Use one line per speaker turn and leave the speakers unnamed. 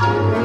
Música